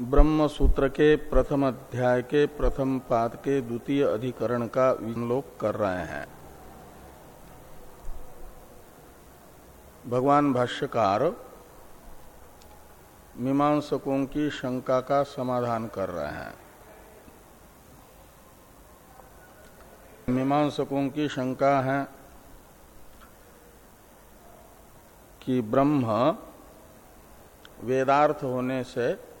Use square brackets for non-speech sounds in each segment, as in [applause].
ब्रह्म सूत्र के प्रथम अध्याय के प्रथम पाद के द्वितीय अधिकरण का विलोक कर रहे हैं। भगवान भाष्यकार मीमांसकों की शंका का समाधान कर रहे हैं। मीमांसकों की शंका है कि ब्रह्म वेदार्थ होने से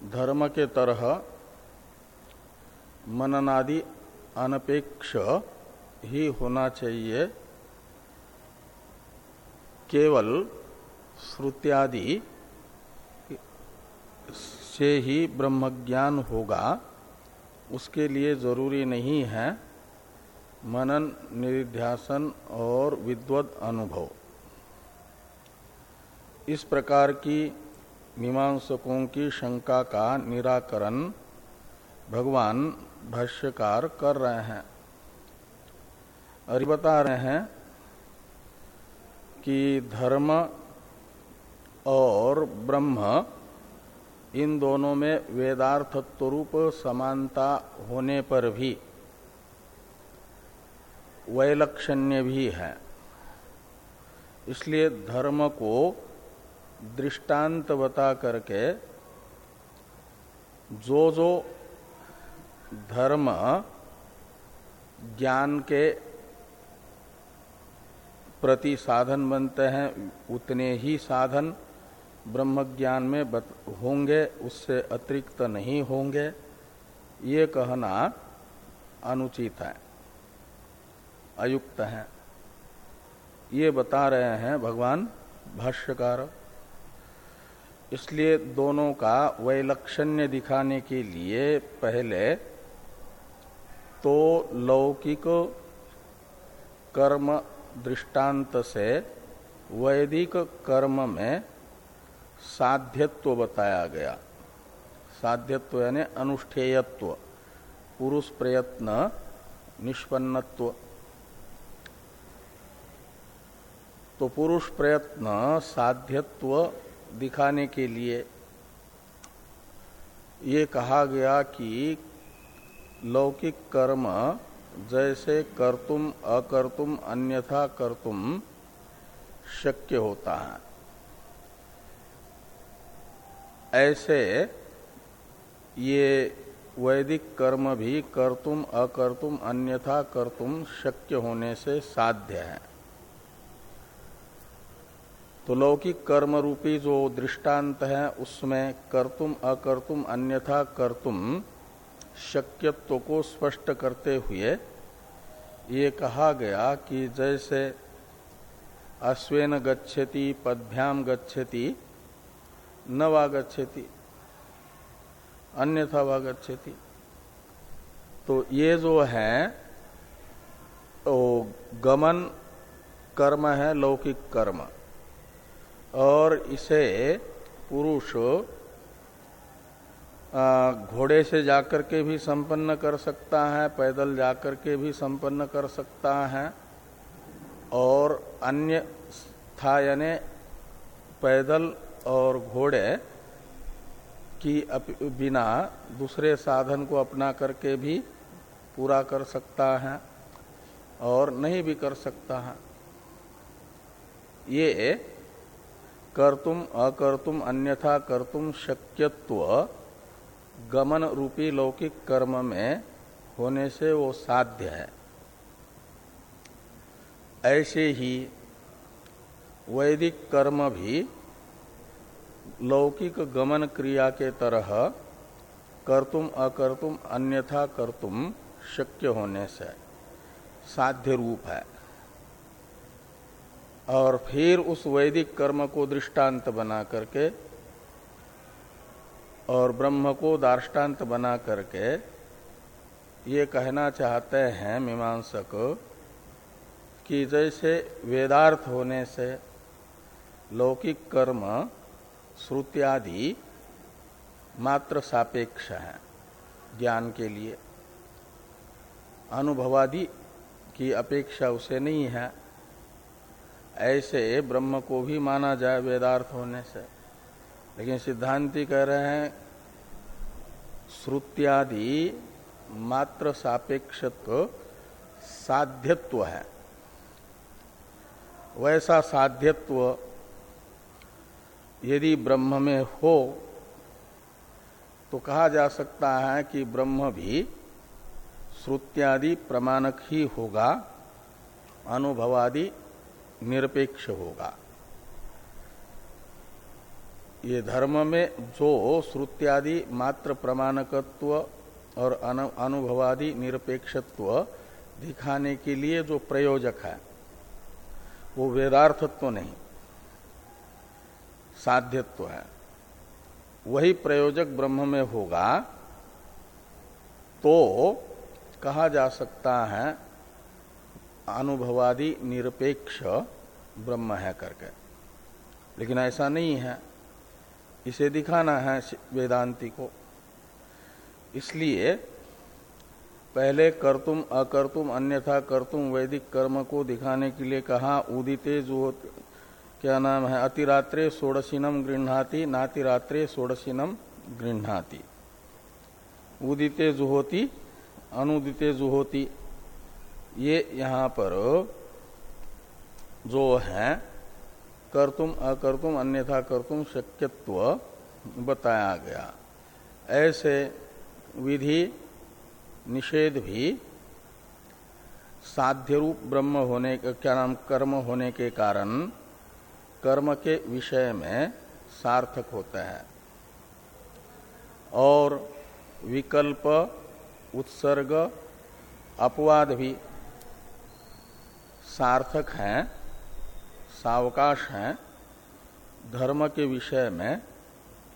धर्म के तरह मननादि अनपेक्ष ही होना चाहिए। केवल श्रुत्यादि से ही ब्रह्मज्ञान होगा, उसके लिए ज़रूरी नहीं है मनन, निध्यासन और विद्वत अनुभव। इस प्रकार की मीमांसकों की शंका का निराकरण भगवान भाष्यकार कर रहे हैं। और बता रहे हैं कि धर्म और ब्रह्म इन दोनों में वेदार्थत्व रूप समानता होने पर भी वैलक्षण्य भी है। इसलिए धर्म को दृष्टांत बता करके जो जो धर्म ज्ञान के प्रति साधन बनते हैं, उतने ही साधन ब्रह्म ज्ञान में होंगे, उससे अतिरिक्त नहीं होंगे, ये कहना अनुचित है, अयुक्त है। ये बता रहे हैं भगवान भाष्यकार। इसलिए दोनों का वैलक्षण्य दिखाने के लिए पहले तो लौकिक कर्म दृष्टांत से वैदिक कर्म में साध्यत्व बताया गया। साध्यत्व यानी अनुष्ठेयत्व, पुरुष प्रयत्न, निष्पन्नत्व। तो पुरुष प्रयत्न साध्यत्व दिखाने के लिए ये कहा गया कि लौकिक कर्म जैसे कर्तुम, अकर्तुम, अन्यथा कर्तुम शक्य होता है। ऐसे ये वैदिक कर्म भी कर्तुम, अकर्तुम, अन्यथा कर्तुम शक्य होने से साध्य है। तो लौकिक कर्म रूपी जो दृष्टांत है, उसमें कर्तुम, अकर्तुम, अन्यथा कर्तुम, शक्यत्व को स्पष्ट करते हुए ये कहा गया कि जैसे अश्वेन गच्छति, पदभ्याम गच्छति, न वागछति अन्यथा वागछति तो ये जो है, वो गमन कर्म है, लौकिक कर्म। और इसे पुरुष घोड़े से जाकर के भी संपन्न कर सकता है, पैदल जाकर के भी संपन्न कर सकता है, और अन्य था यानी पैदल और घोड़े की बिना दूसरे साधन को अपना करके भी पूरा कर सकता है और नहीं भी कर सकता है। ये कर्तुम अकर्तुम अन्यथा कर्तुम शक्यत्व गमन रूपी लौकिक कर्म में होने से वो साध्य है। ऐसे ही वैदिक कर्म भी लौकिक गमन क्रिया के तरह कर्तुम अकर्तुम अन्यथा कर्तुम शक्य होने से साध्य रूप है। और फिर उस वैदिक कर्म को दृष्टांत बना करके और ब्रह्म को दार्टान्त बना करके ये कहना चाहते हैं मीमांसक कि जैसे वेदार्थ होने से लौकिक कर्म श्रुत्यादि मात्र सापेक्ष हैं ज्ञान के लिए। अनुभवादि की अपेक्षा उसे नहीं है। ऐसे ब्रह्म को भी माना जाए वेदार्थ होने से। लेकिन सिद्धांति कह रहे हैं, श्रुत्यादि मात्र सापेक्षत्व साध्यत्व है। वैसा साध्यत्व यदि ब्रह्म में हो तो कहा जा सकता है कि ब्रह्म भी श्रुत्यादि प्रमाणक ही होगा, अनुभवादि निरपेक्ष होगा। ये धर्म में जो श्रुत्यादि मात्र प्रमाणकत्व और अनुभवादि निरपेक्षत्व दिखाने के लिए जो प्रयोजक है, वो वेदार्थत्व नहीं, साध्यत्व है। वही प्रयोजक ब्रह्म में होगा तो कहा जा सकता है अनुभवादि निरपेक्ष ब्रह्म है करके। लेकिन ऐसा नहीं है। इसे दिखाना है वेदांति को। इसलिए पहले कर्तुम, अकर्तुम, अन्यथा कर्तुम वैदिक कर्म को दिखाने के लिए कहा, उदिते जो क्या नाम है? अतिरात्रे षोड़शीनम गृहती नातिरात्रे षोड़शीनम गृहती उदिते जुहोती, अनुदिते जुहोती। ये यहाँ पर जो है, कर्तुम, अकर्तुम, अन्यथा कर्तुम शक्यत्व बताया गया। ऐसे विधि, निषेध भी साध्य रूप ब्रह्म होने क्या नाम, कर्म होने के कारण कर्म के विषय में सार्थक होता है। और विकल्प, उत्सर्ग, अपवाद भी सार्थक हैं, सावकाश हैं, धर्म के विषय में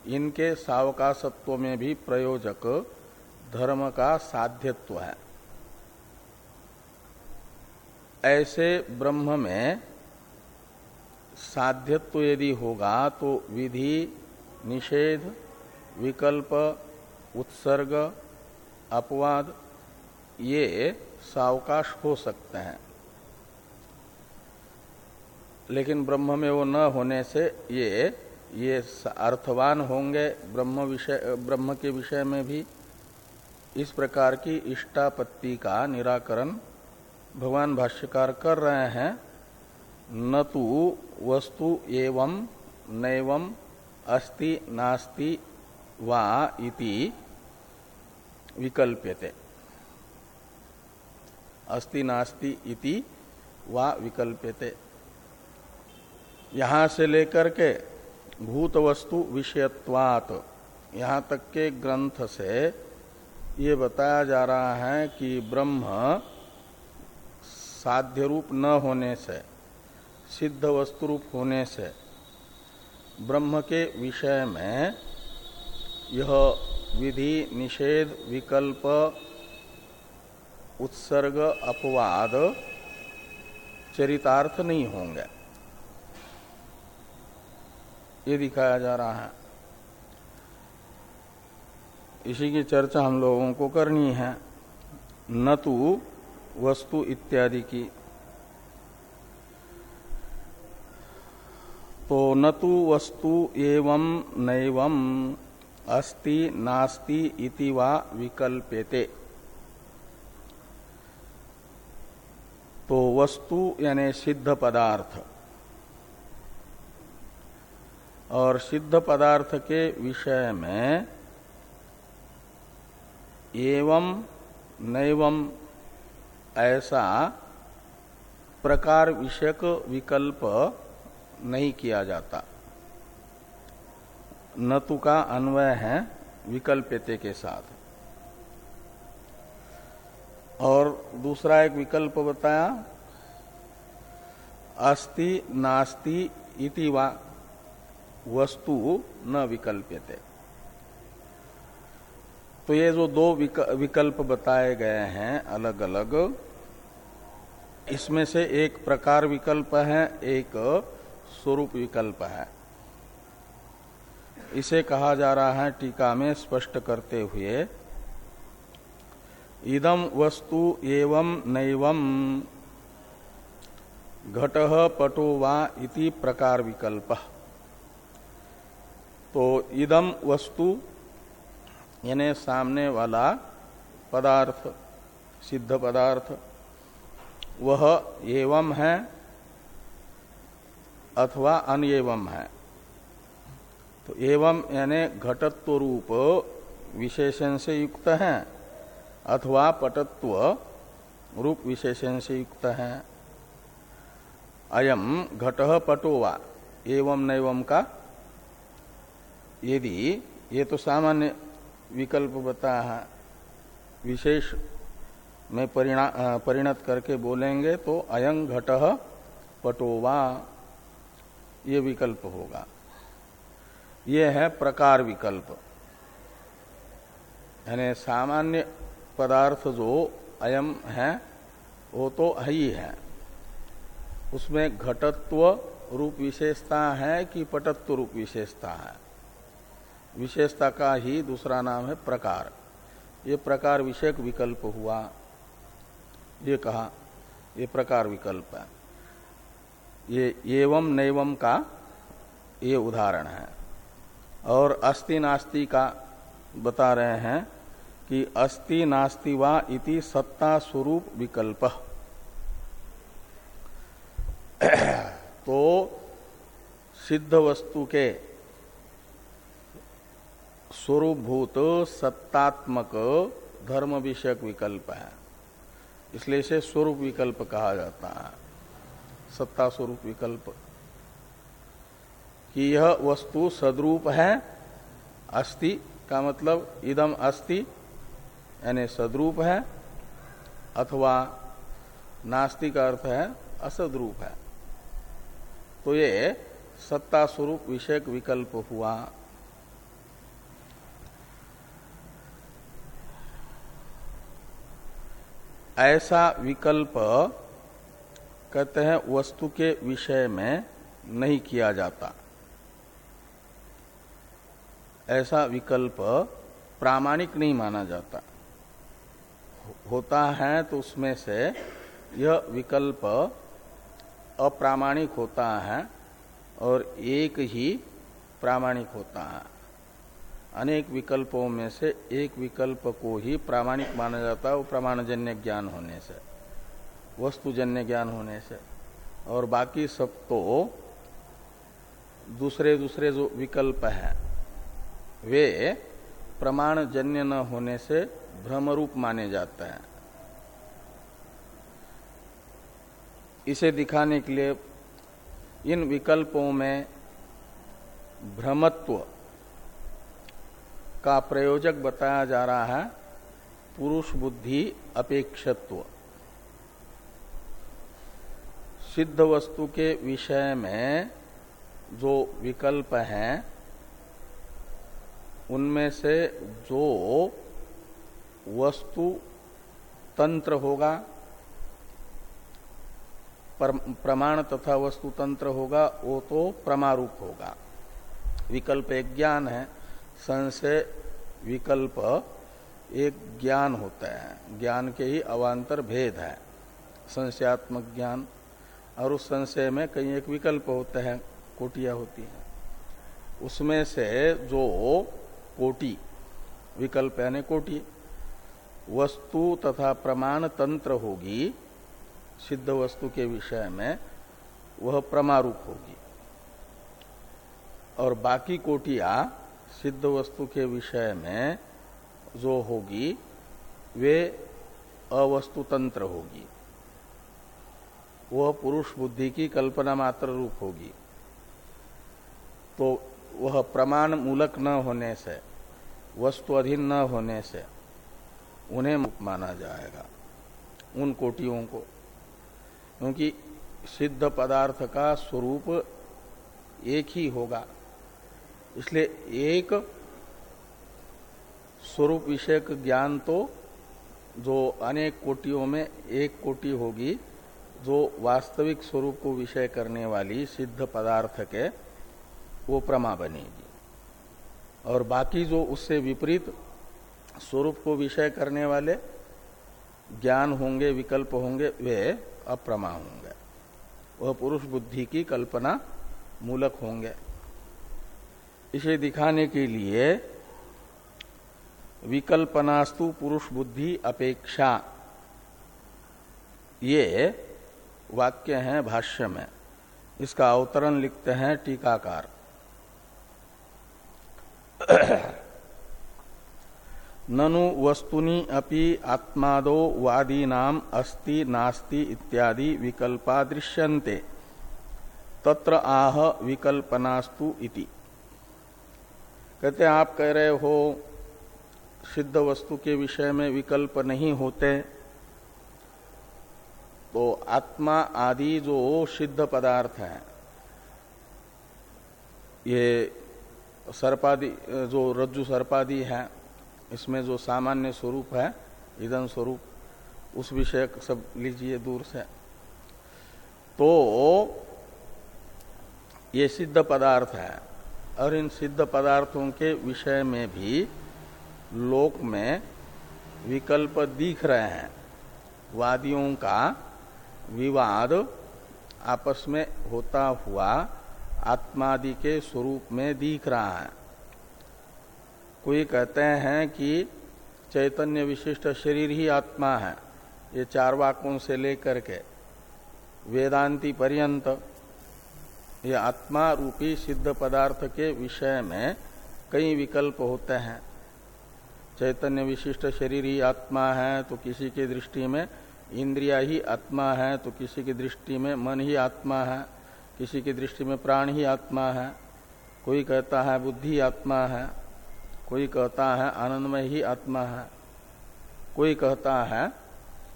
इनके सावकाशत्व में भी प्रयोजक धर्म का साध्यत्व है। ऐसे ब्रह्म में साध्यत्व यदि होगा तो विधि, निषेध, विकल्प, उत्सर्ग, अपवाद, ये सावकाश हो सकते हैं। लेकिन ब्रह्म में वो न होने से ये ये अर्थवान होंगे ब्रह्म विषय, ब्रह्म के विषय में भी। इस प्रकार की इष्टापत्ति का निराकरण भगवान भाष्यकार कर रहे हैं। न तो वस्तु एवं नैवम अस्ति नास्ति वा इति विकल्प्यते। अस्ति नास्ति इति वा विकल्प्यते। यहाँ से लेकर के भूत वस्तु विषयत्वात, यहाँ तक के ग्रंथ से ये बताया जा रहा है कि ब्रह्म साध्य रूप न होने से, सिद्ध वस्तु रूप होने से, ब्रह्म के विषय में यह विधि, निषेध, विकल्प, उत्सर्ग, अपवाद, चरितार्थ नहीं होंगे। ये दिखाया जा रहा है। इसी की चर्चा हम लोगों को करनी है। न तो वस्तु इत्यादि की। तो न तो वस्तु एवं नैवम अस्ति नास्ति इति वा विकल्पेते तो वस्तु यानी सिद्ध पदार्थ। और सिद्ध पदार्थ के विषय में एवं नैवम ऐसा प्रकार विषयक विकल्प नहीं किया जाता। नतु का अन्वय है विकल्पते के साथ। और दूसरा एक विकल्प बताया, अस्ति नास्ति इति वा वस्तु न विकल्प्यते। तो ये जो दो विकल्प बताए गए हैं अलग अलग इसमें से एक प्रकार विकल्प है, एक स्वरूप विकल्प है। इसे कहा जा रहा है टीका में स्पष्ट करते हुए इदम वस्तु एवं नैवम घट पटो वा इति प्रकार विकल्प। तो इदम वस्तु, यानी सामने वाला पदार्थ, सिद्ध पदार्थ, वह एवं है अथवा अनएवं है। तो एवं यानी घटत्व रूप विशेषण से युक्त है अथवा पटत्व रूप विशेषण से युक्त है। अयम घट पटोवा एवं नैवम का यदि ये तो सामान्य विकल्प बता है, विशेष में परिणत करके बोलेंगे तो अयं घट पटोवा ये विकल्प होगा। ये है प्रकार विकल्प। यानी सामान्य पदार्थ जो अयम है, वो तो ही है। उसमें घटत्व रूप विशेषता है कि पटत्व रूप विशेषता है? विशेषता का ही दूसरा नाम है प्रकार। ये प्रकार विषयक विकल्प हुआ। ये कहा, ये प्रकार विकल्प है। ये एवं नैवम का ये उदाहरण है। और अस्ति नास्ति का बता रहे हैं कि अस्ति नास्ति वा इति सत्ता स्वरूप विकल्प। तो सिद्ध वस्तु के स्वरूपभूत सत्तात्मक धर्म विषयक विकल्प है। इसलिए इसे स्वरूप विकल्प कहा जाता है। सत्ता स्वरूप विकल्प। कि यह वस्तु सदरूप है, अस्ति का मतलब इदम अस्ति, यानी सदरूप है, अथवा नास्ति का अर्थ है असदरूप है। तो ये सत्ता स्वरूप विषयक विकल्प हुआ। ऐसा विकल्प कहते हैं वस्तु के विषय में नहीं किया जाता। ऐसा विकल्प प्रामाणिक नहीं माना जाता। होता है तो उसमें से यह विकल्प अप्रामाणिक होता है और एक ही प्रामाणिक होता है। अनेक विकल्पों में से एक विकल्प को ही प्रामाणिक माना जाता है, वो प्रमाणजन्य ज्ञान होने से, वस्तुजन्य ज्ञान होने से। और बाकी सब तो दूसरे दूसरे जो विकल्प हैं, वे प्रमाणजन्य न होने से भ्रमरूप माने जाते हैं। इसे दिखाने के लिए इन विकल्पों में भ्रमत्व का प्रयोजक बताया जा रहा है, पुरुष बुद्धि अपेक्षत्व। सिद्ध वस्तु के विषय में जो विकल्प हैं, उनमें से जो वस्तु तंत्र होगा प्रमाण तथा वस्तु तंत्र होगा, वो तो प्रमारूप होगा। विकल्प एक ज्ञान है। संशय, विकल्प, एक ज्ञान होता है। ज्ञान के ही अवान्तर भेद है। संशयात्मक ज्ञान और उस संशय में कई एक विकल्प होते हैं, कोटियाँ होती हैं। उसमें से जो कोटि, विकल्प यानी कोटि, वस्तु तथा प्रमाण तंत्र होगी, सिद्ध वस्तु के विषय में, वह प्रमारूप होगी। और बाकी कोटिया सिद्ध वस्तु के विषय में जो होगी, वे अवस्तु तंत्र होगी। वह पुरुष बुद्धि की कल्पना मात्र रूप होगी। तो वह प्रमाण मूलक न होने से, वस्तु अधीन न होने से, उन्हें माना जाएगा, उन कोटियों को। क्योंकि सिद्ध पदार्थ का स्वरूप एक ही होगा। इसलिए एक स्वरूप विषयक ज्ञान तो जो अनेक कोटियों में एक कोटि होगी, जो वास्तविक स्वरूप को विषय करने वाली सिद्ध पदार्थ के, वो प्रमा बनेगी। और बाकी जो उससे विपरीत स्वरूप को विषय करने वाले ज्ञान होंगे, विकल्प होंगे, वे अप्रमा होंगे। वह पुरुष बुद्धि की कल्पना मूलक होंगे। इसे दिखाने के लिए विकल्पनास्तु पुरुष बुद्धि अपेक्षा। ये वाक्य हैं भाष्य में। इसका अवतरण लिखते हैं टीकाकार। [clears throat] ननु वस्तुनि अपि आत्मादो वादीनाम अस्ति नास्ति इत्यादि विकल्पा दृश्यन्ते। तत्र आह विकल्पनास्तु इति। कहते आप कह रहे हो, सिद्ध वस्तु के विषय में विकल्प नहीं होते। तो आत्मा आदि जो सिद्ध पदार्थ है, ये सर्पादि, जो रज्जु सर्पादि है, इसमें जो सामान्य स्वरूप है ईदन स्वरूप, उस विषय सब लीजिए दूर से। तो ये सिद्ध पदार्थ है। और इन सिद्ध पदार्थों के विषय में भी लोक में विकल्प दिख रहे हैं। वादियों का विवाद आपस में होता हुआ आत्मादि के स्वरूप में दिख रहा है। कोई कहते हैं कि चैतन्य विशिष्ट शरीर ही आत्मा है, ये चार वाक्यों से लेकर के वेदांति पर्यंत ये आत्मा रूपी सिद्ध पदार्थ के विषय में कई विकल्प होते हैं। चैतन्य विशिष्ट शरीर ही आत्मा है तो किसी की दृष्टि में इंद्रिया ही आत्मा है तो किसी की दृष्टि में मन ही आत्मा है, किसी की दृष्टि में प्राण ही आत्मा है। कोई कहता है बुद्धि आत्मा है, कोई कहता है आनंदमय ही आत्मा है। कोई कहता है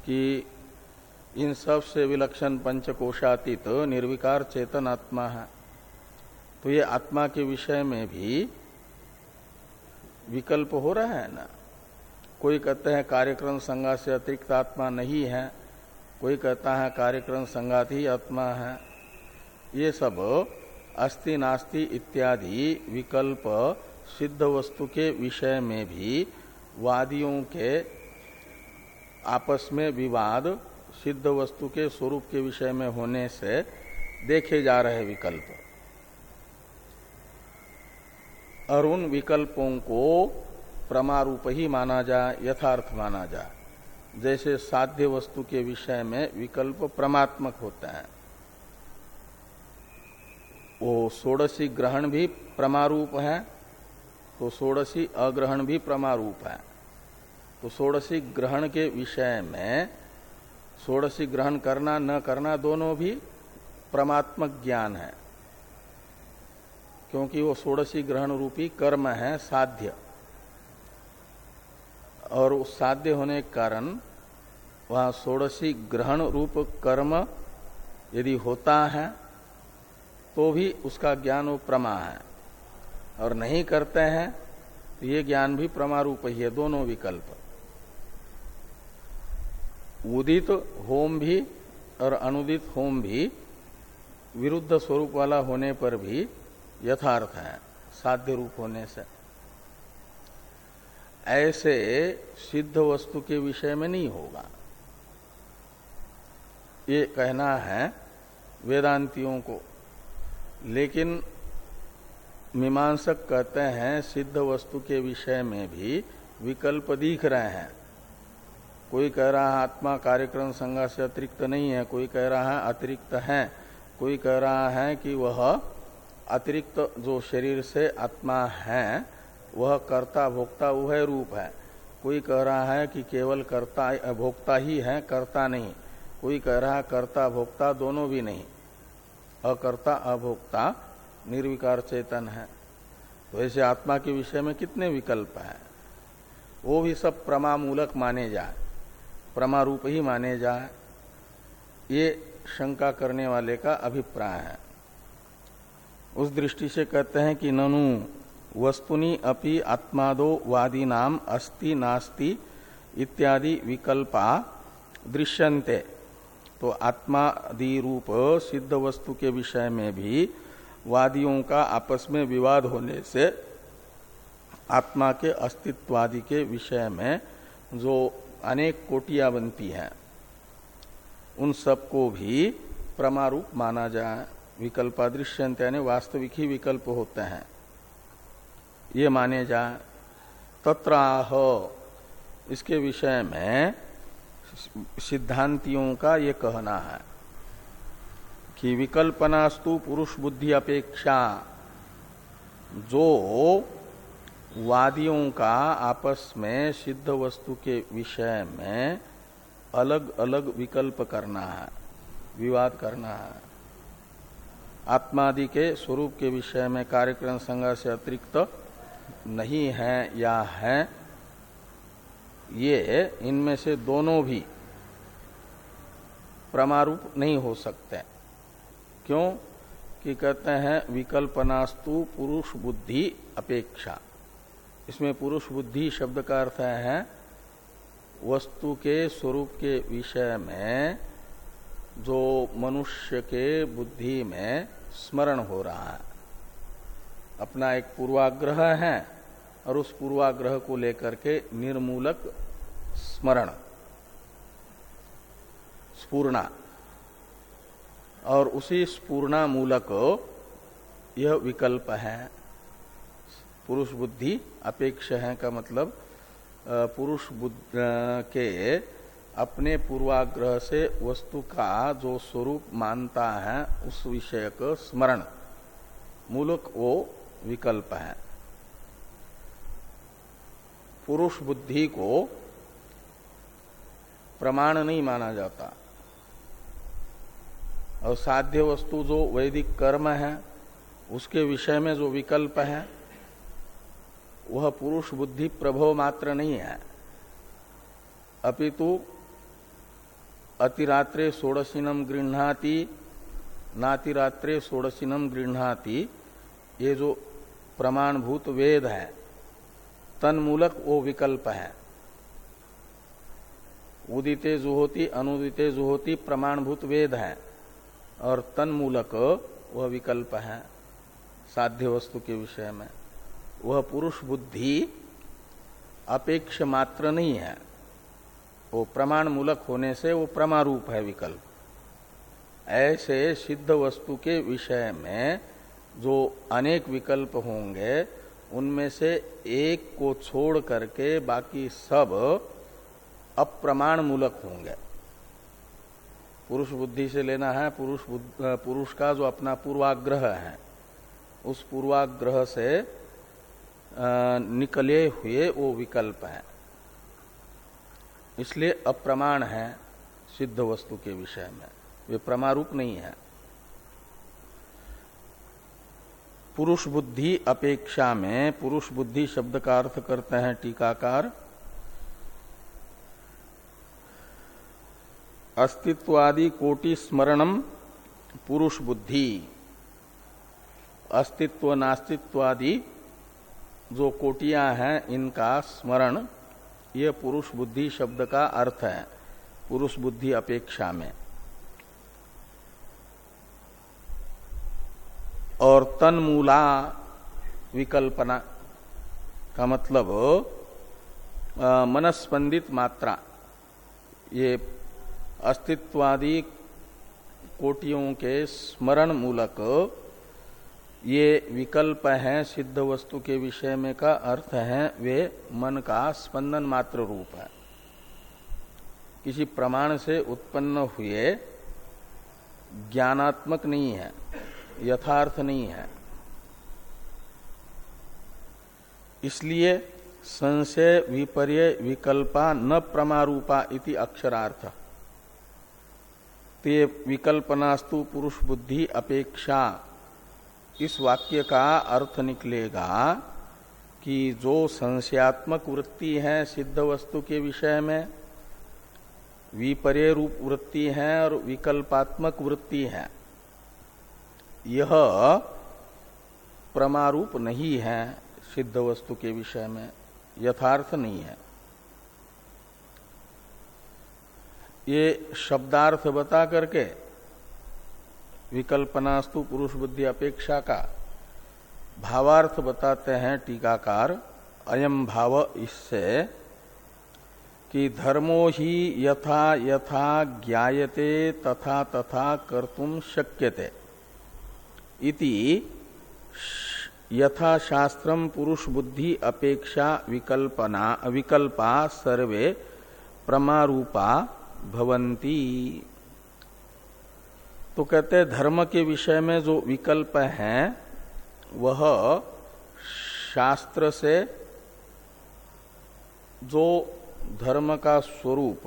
कि इन सबसे विलक्षण पंचकोशातीत निर्विकार चेतन आत्मा है। तो ये आत्मा के विषय में भी विकल्प हो रहा है ना? कोई कहते हैं कार्यक्रम संज्ञा से अतिरिक्त आत्मा नहीं है, कोई कहता है कार्यक्रम संगात ही आत्मा है। ये सब अस्ति नास्ति इत्यादि विकल्प सिद्ध वस्तु के विषय में भी वादियों के आपस में विवाद सिद्ध वस्तु के स्वरूप के विषय में होने से देखे जा रहे विकल्प। और उन विकल्पों को प्रमारूप ही माना जाए यथार्थ माना जा। जैसे साध्य वस्तु के विषय में विकल्प प्रमात्मक होता है। वो षोड़शी ग्रहण भी प्रमारूप है तो षोड़शी अग्रहण भी प्रमारूप है। तो षोड़शी ग्रहण के विषय में षोड़शी ग्रहण करना, न करना, दोनों भी परमात्मक ज्ञान है। क्योंकि वो षोड़शी ग्रहण रूपी कर्म है, साध्य। और उस साध्य होने के कारण वह षोड़शी ग्रहण रूप कर्म यदि होता है तो भी उसका ज्ञान वो प्रमा है। और नहीं करते हैं तो ये ज्ञान भी प्रमा रूप ही है, दोनों विकल्प। उदित होम भी और अनुदित होम भी विरुद्ध स्वरूप वाला होने पर भी यथार्थ है, साध्य रूप होने से। ऐसे सिद्ध वस्तु के विषय में नहीं होगा। ये कहना है वेदांतियों को। लेकिन मीमांसक कहते हैं, सिद्ध वस्तु के विषय में भी विकल्प दिख रहे हैं। कोई कह रहा है आत्मा कार्यक्रम संज्ञा से अतिरिक्त नहीं है, कोई कह रहा है अतिरिक्त है। कोई कह रहा है कि वह अतिरिक्त जो शरीर से आत्मा है, वह कर्ता भोक्ता वह रूप है। कोई कह रहा है कि केवल कर्ता, भोक्ता ही है, कर्ता नहीं। कोई कह रहा है कर्ता, भोक्ता दोनों भी नहीं। अकर्ता, अभोक्ता निर्विकार चेतन है। तो ऐसे आत्मा के विषय में कितने विकल्प हैं? वो भी सब प्रमामूलक माने जाए। प्रमारूप ही माने जाए, ये शंका करने वाले का अभिप्राय है। उस दृष्टि से कहते हैं कि ननु, वस्तुनि अपि आत्मादो वादी नाम अस्ति नास्ति इत्यादि विकल्पा दृश्यन्ते। तो आत्मादि रूप सिद्ध वस्तु के विषय में भी वादियों का आपस में विवाद होने से आत्मा के अस्तित्वादि के विषय में जो अनेक कोटियाँ बनती हैं। उन सबको भी प्रमारूप माना जाए। विकल्पादृश्यंत यानी वास्तविक ही विकल्प होते हैं। ये माने जाए, तत्राह। इसके विषय में सिद्धांतियों का ये कहना है कि विकल्पनास्तु पुरुष बुद्धि अपेक्षा जो वादियों का आपस में सिद्ध वस्तु के विषय में अलग अलग विकल्प करना है, विवाद करना है। आत्मादि के स्वरूप के विषय में कार्यक्रम संज्ञा से अतिरिक्त नहीं है या है, ये इनमें से दोनों भी प्रमारूप नहीं हो सकते। क्यों? कि कहते हैं, विकल्पनास्तु पुरुष बुद्धि अपेक्षा। इसमें पुरुष बुद्धि शब्द का अर्थ है वस्तु के स्वरूप के विषय में जो मनुष्य के बुद्धि में स्मरण हो रहा है। अपना एक पूर्वाग्रह है और उस पूर्वाग्रह को लेकर के निर्मूलक स्मरण, स्पूर्णा। और उसी स्पूर्णा मूलक यह विकल्प है। पुरुष बुद्धि अपेक्ष है का मतलब पुरुष बुद्ध के अपने पूर्वाग्रह से वस्तु का जो स्वरूप मानता है, उस विषय का स्मरण। मूलक वो विकल्प है। पुरुष बुद्धि को प्रमाण नहीं माना जाता। और साध्य वस्तु जो वैदिक कर्म है, उसके विषय में जो विकल्प है वह पुरुष बुद्धि प्रभव मात्र नहीं है। अपितु अतिरात्रे षोड़शीनम गृहती नातिरात्रे षोड़शीनम गृहती ये जो प्रमाणभूत वेद है, तन्मूलक वो विकल्प है। उदिते जुहोती, अनुदिते जुहोती प्रमाणभूत वेद है, और तन्मूलक वह विकल्प है साध्य वस्तु के विषय में। वह पुरुष बुद्धि अपेक्ष मात्र नहीं है। वो प्रमाण मूलक होने से वो प्रमारूप है विकल्प। ऐसे सिद्ध वस्तु के विषय में जो अनेक विकल्प होंगे, उनमें से एक को छोड़ करके बाकी सब अप्रमाण मूलक होंगे। पुरुष बुद्धि से लेना है, पुरुष पुरुष का जो अपना पूर्वाग्रह है, उस पूर्वाग्रह से निकले हुए वो विकल्प है। इसलिए अप्रमाण है सिद्ध वस्तु के विषय में। वे प्रमारूप नहीं है। पुरुष बुद्धि अपेक्षा में पुरुष बुद्धि शब्द का अर्थ करते हैं टीकाकार। अस्तित्वादि कोटि स्मरणम पुरुष बुद्धि। अस्तित्व नास्तित्वादि जो कोटियाँ हैं, इनका स्मरण, ये पुरुष बुद्धि शब्द का अर्थ है, पुरुष बुद्धि अपेक्षा में। और तन्मूला विकल्पना का मतलब मनस्पंदित मात्रा, ये अस्तित्वादि कोटियों के स्मरण मूलक ये विकल्प है सिद्ध वस्तु के विषय में का अर्थ है वे मन का स्पंदन मात्र रूप है। किसी प्रमाण से उत्पन्न हुए ज्ञानात्मक नहीं है, यथार्थ नहीं है। इसलिए संशय विपर्य विकल्पा न प्रमारूपा इति अक्षरार्थ। ते विकल्पनास्तु पुरुष बुद्धि अपेक्षा इस वाक्य का अर्थ निकलेगा कि जो संशयात्मक वृत्ति है सिद्ध वस्तु के विषय में, विपर्य रूप वृत्ति है और विकल्पात्मक वृत्ति है, यह प्रमारूप नहीं है सिद्ध वस्तु के विषय में, यथार्थ नहीं है। ये शब्दार्थ बता करके विकल्पनास्तु पुरुष बुद्धि अपेक्षा का भावार्थ बताते हैं टीकाकार अयम भाव इससे कि धर्मो ही यथा यथा ज्ञायते, तथा तथा कर्तुम शक्यते। इति यथा शास्त्रम पुरुष बुद्धि अपेक्षा विकल्पना, विकल्पा सर्वे प्रमारूपा भवंती तो कहते हैं धर्म के विषय में जो विकल्प है, वह शास्त्र से जो धर्म का स्वरूप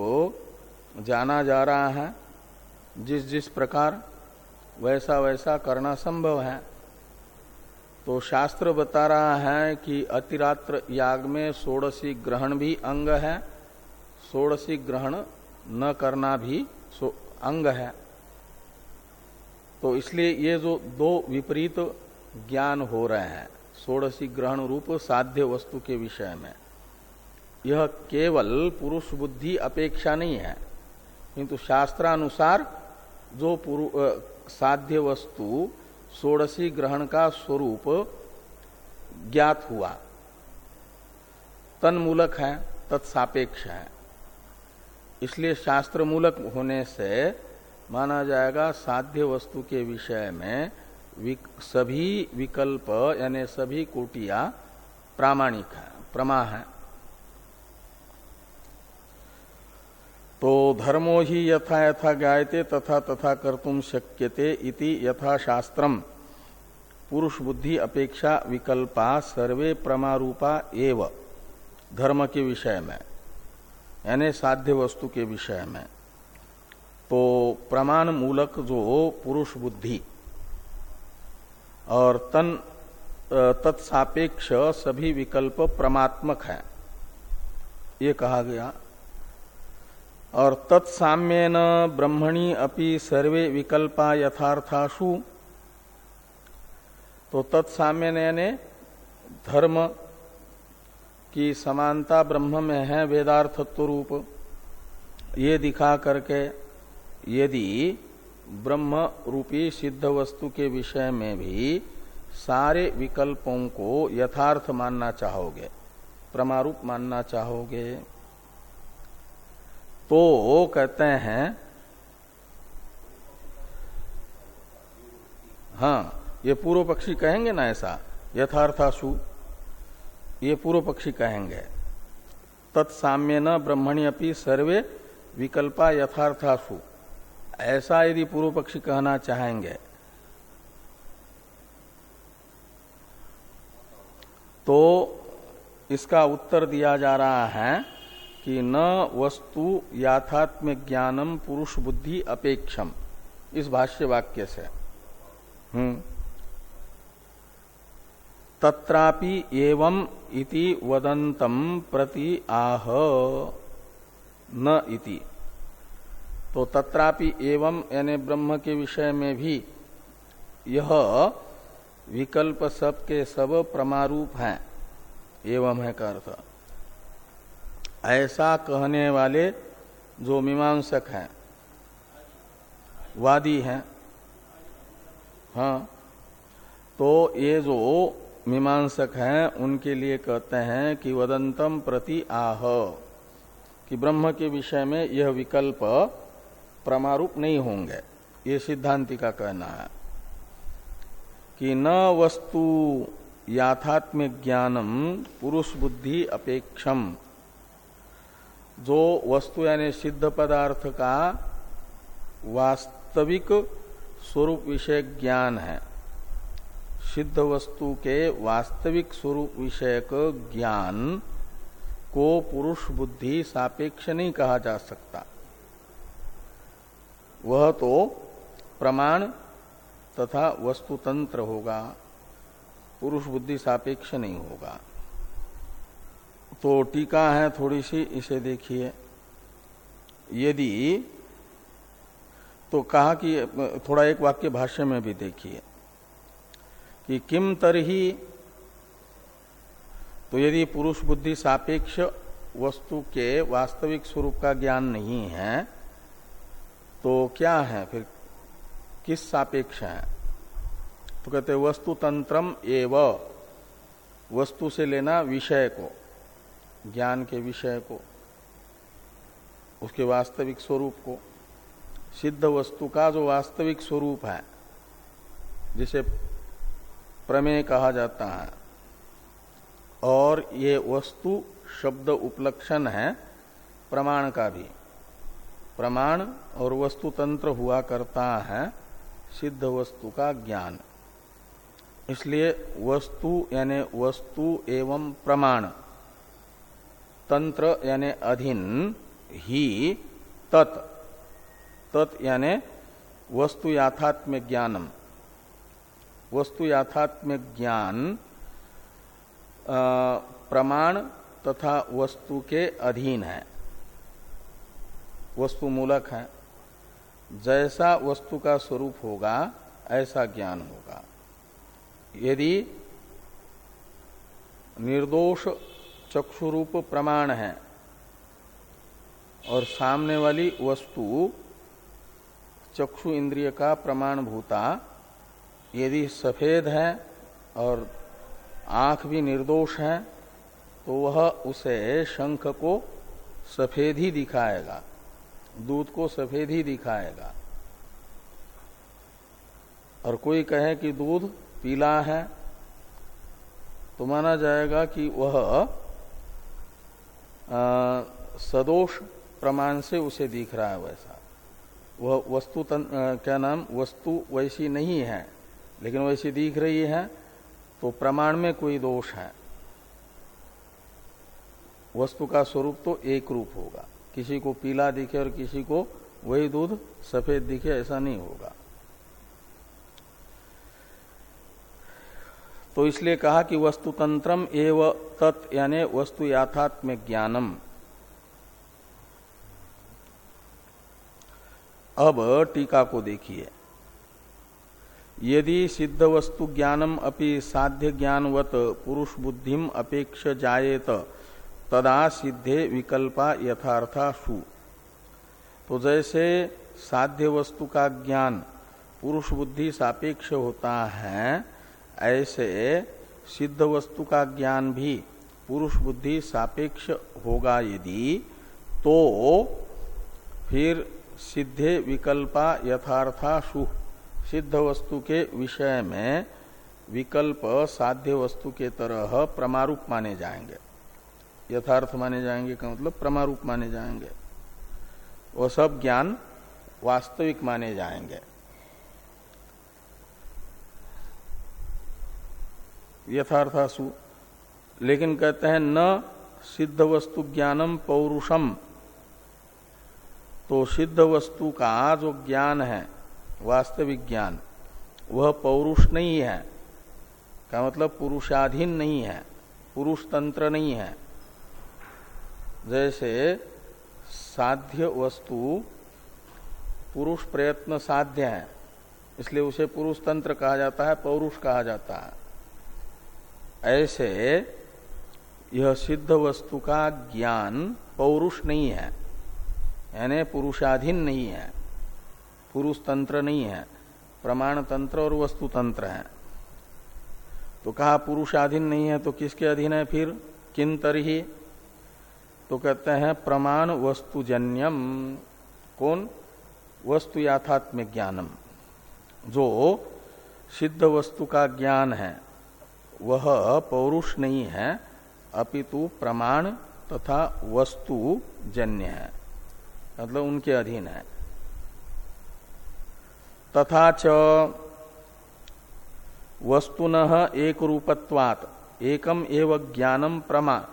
जाना जा रहा है, जिस जिस प्रकार वैसा वैसा करना संभव है। तो शास्त्र बता रहा है कि अतिरात्र याग में षोड़शी ग्रहण भी अंग है, षोड़शी ग्रहण न करना भी अंग है। तो इसलिए ये जो दो विपरीत ज्ञान हो रहे हैं, षोड़शी ग्रहण रूप साध्य वस्तु के विषय में, यह केवल पुरुष बुद्धि अपेक्षा नहीं है, किंतु शास्त्रानुसार जो साध्य वस्तु षोड़शी ग्रहण का स्वरूप ज्ञात हुआ, तन्मूलक है, तत्सापेक्ष है। इसलिए शास्त्र मूलक होने से माना जाएगा साध्य वस्तु के विषय में विक, सभी विकल्प यानी सभी कोटिया प्रामाणिक है प्रमा है। तो धर्मो ही यथा यथा गायते तथा तथा कर्तुम शक्यते इति यथा शास्त्रम। पुरुष बुद्धि अपेक्षा विकल्पा सर्वे प्रमारूपा एव धर्म के विषय में यानी साध्य वस्तु के विषय में। तो प्रमाण मूलक जो पुरुष बुद्धि। और तन तत्सापेक्ष सभी विकल्प प्रमात्मक है। ये कहा गया। और तत्साम्यन ब्रह्मणी अपि सर्वे विकल्पा यथार्थाशु तो तत्साम्य यानी धर्म की समानता ब्रह्म में है, वेदार्थत्व रूप। ये दिखा करके यदि ब्रह्म रूपी सिद्ध वस्तु के विषय में भी सारे विकल्पों को यथार्थ मानना चाहोगे, प्रमारूप मानना चाहोगे तो कहते हैं हाँ ये पूर्व पक्षी कहेंगे ना ऐसा यथार्थाशु ये पूर्व पक्षी कहेंगे तत्साम्य न ब्रह्मणी अपनी सर्वे विकल्पा यथार्थासु। ऐसा यदि पूर्व पक्षी कहना चाहेंगे तो इसका उत्तर दिया जा रहा है कि न वस्तु याथात्म ज्ञानम पुरुष बुद्धि अपेक्षम। इस भाष्य वाक्य से। हम्म। तत्रापि एवं इति वदंतम प्रति आह न इति। तो तत्रापि एवं यानी ब्रह्म के विषय में भी यह विकल्प सब के सब प्रमारूप हैं। एवं है का अर्थ? ऐसा कहने वाले जो मीमांसक हैं, वादी हैं हाँ तो ये जो मीमांसक हैं, उनके लिए कहते हैं कि वदंतम प्रति आह, कि ब्रह्म के विषय में यह विकल्प प्रमारूप नहीं होंगे। ये सिद्धांति का कहना है कि न वस्तु याथात्म्य ज्ञानम पुरुष बुद्धि अपेक्षम। जो वस्तु यानी सिद्ध पदार्थ का वास्तविक स्वरूप विषय ज्ञान है, सिद्ध वस्तु के वास्तविक स्वरूप विषयक ज्ञान को पुरुष बुद्धि सापेक्ष नहीं कहा जा सकता। वह तो प्रमाण तथा वस्तुतंत्र होगा, पुरुष बुद्धि सापेक्ष नहीं होगा। तो टीका है थोड़ी सी, इसे देखिए। यदि तो कहा कि, थोड़ा एक वाक्य भाष्य में भी देखिए, कि किम तरही तो यदि पुरुष बुद्धि सापेक्ष वस्तु के वास्तविक स्वरूप का ज्ञान नहीं है तो क्या है? फिर किस सापेक्ष है? तो कहते वस्तु तंत्रम एव। वस्तु से लेना विषय को, ज्ञान के विषय को, उसके वास्तविक स्वरूप को। सिद्ध वस्तु का जो वास्तविक स्वरूप है, जिसे प्रमेय कहा जाता है, और ये वस्तु शब्द उपलक्षण है, प्रमाण का भी। प्रमाण और वस्तु तंत्र हुआ करता है, सिद्ध वस्तु का ज्ञान। इसलिए वस्तु यानी वस्तु एवं प्रमाण, तंत्र यानी अधीन ही तत् तत् यानी वस्तु याथात्म्य ज्ञानम। वस्तु याथात्म्य ज्ञान प्रमाण तथा वस्तु के अधीन है। वस्तु मूलक है। जैसा वस्तु का स्वरूप होगा, ऐसा ज्ञान होगा। यदि निर्दोष चक्षुरूप प्रमाण है और सामने वाली वस्तु चक्षु इंद्रिय का प्रमाण भूता, यदि सफ़ेद है और आँख भी निर्दोष है तो वह उसे शंख को सफ़ेद ही दिखाएगा। दूध को सफ़ेद ही दिखाएगा। और कोई कहे कि दूध पीला है। तो माना जाएगा कि वह सदोष प्रमाण से उसे दिख रहा है वैसा। वह वस्तु तन, आ, क्या नाम वस्तु वैसी नहीं है लेकिन वैसी दिख रही है तो प्रमाण में कोई दोष है। वस्तु का स्वरूप तो एक रूप होगा। किसी को पीला दिखे और किसी को वही दूध सफ़ेद दिखे, ऐसा नहीं होगा। तो इसलिए कहा कि वस्तुतंत्रम एव तत्, यानी वस्तु याथात्म्य ज्ञानम। अब टीका को देखिए। यदि सिद्ध वस्तु ज्ञानम अपि साध्य ज्ञानवत, पुरुष बुद्धिम अपेक्ष जायेत तदा सिद्धे विकल्पा यथार्था सु। तो जैसे साध्य वस्तु का ज्ञान पुरुष बुद्धि सापेक्ष होता है, ऐसे सिद्ध वस्तु का ज्ञान भी पुरुष बुद्धि सापेक्ष होगा यदि तो फिर सिद्धे विकल्पा यथार्था सु। सिद्ध वस्तु के विषय में विकल्प साध्य वस्तु के तरह प्रमारूप माने जाएँगे। यथार्थ माने जाएँगे का मतलब प्रमारूप माने जाएँगे। वो सब ज्ञान वास्तविक माने जाएँगे। यथार्थासु। लेकिन कहते हैं न सिद्ध वस्तु ज्ञानम पौरुषम। तो सिद्ध वस्तु का जो ज्ञान है, वास्तविक ज्ञान, वह पौरुष नहीं है। का मतलब पुरुषाधीन नहीं है, पुरुष तंत्र नहीं है। जैसे साध्य वस्तु पुरुष प्रयत्न साध्य है, इसलिए उसे पुरुष तंत्र कहा जाता है, पौरुष कहा जाता है। ऐसे यह सिद्ध वस्तु का ज्ञान पौरुष नहीं है, यानी पुरुषाधीन नहीं है, पुरुष तंत्र नहीं है, प्रमाण तंत्र और वस्तु तंत्र है। तो कहा पुरुषाधीन नहीं है तो किसके अधीन है फिर? किन तरही तो कहते हैं प्रमाण वस्तुजन्यम। कौन? वस्तु याथात्म्य ज्ञानम। जो सिद्ध वस्तु का ज्ञान है, वह पौरुष नहीं है, अपितु प्रमाण तथा वस्तु जन्य है। मतलब उनके अधीन है। तथा च वस्तुन एक रूपत्वात एकम एवं ज्ञानम प्रमा।